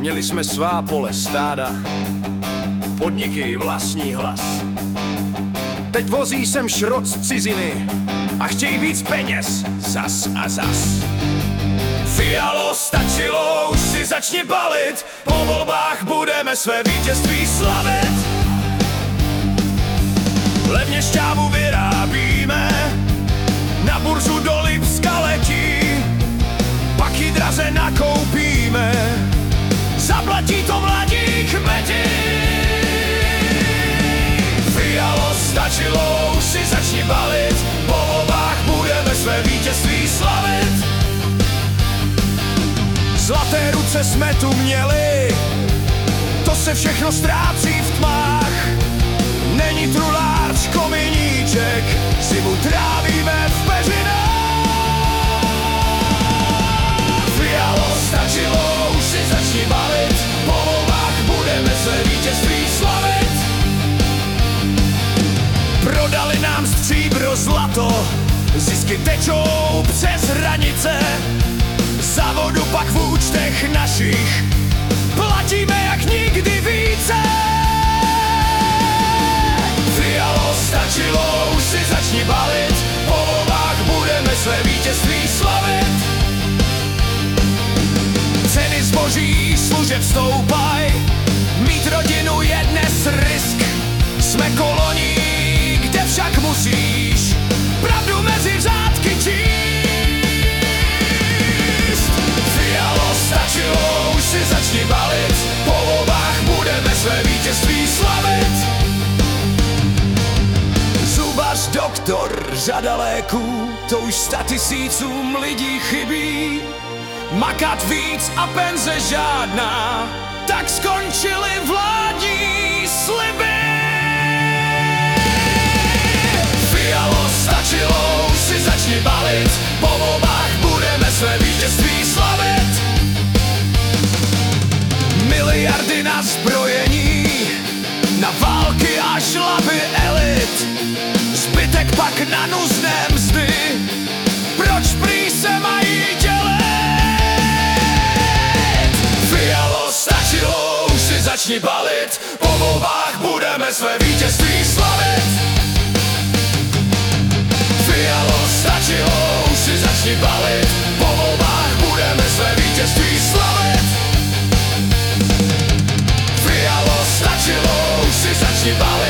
Měli jsme svá pole stáda, podniky vlastní hlas. Teď vozí sem šrot ciziny a chtějí víc peněz zas a zas. Fialo, stačilo, už si začni balit, po volbách budeme své vítězství slavit. Levně šťávu vyrábíme, na burzu do zaplatí to mladí kmeti. Fialo, stačilo, už si začni balit, po volbách budeme své vítězství slavit. Zlaté ruce jsme tu měli, to se všechno ztrácí v tmách. Není trulář, kominíček, zimu trávíme Nám stříbro zlato, zisky tečou přes hranice. Za vodu pak v účtech našich platíme jak nikdy více. Fialo, stačilo, už si začni balit, po volbách budeme své vítězství slavit. Ceny zboží služeb stoupaj, mít rodinu je dnes risk. Musíš pravdu mezi řádky číst. Fialo, stačilo, už si začni balit, po volbách budeme své vítězství slavit. Zubař, doktor, řada léků, to už sta tisícům lidí chybí. Makat víc a penze žádná, tak skončily vládní na šlapy elit, zbytek pak na nuzné mzdy. Proč prý se mají dělit? Fialo stačilo, už si začni balit, po volbách budeme své vítězství slavit. Fialo stačilo, už si začni balit, po volbách budeme své vítězství slavit. Fialo stačilo, už si začni balit,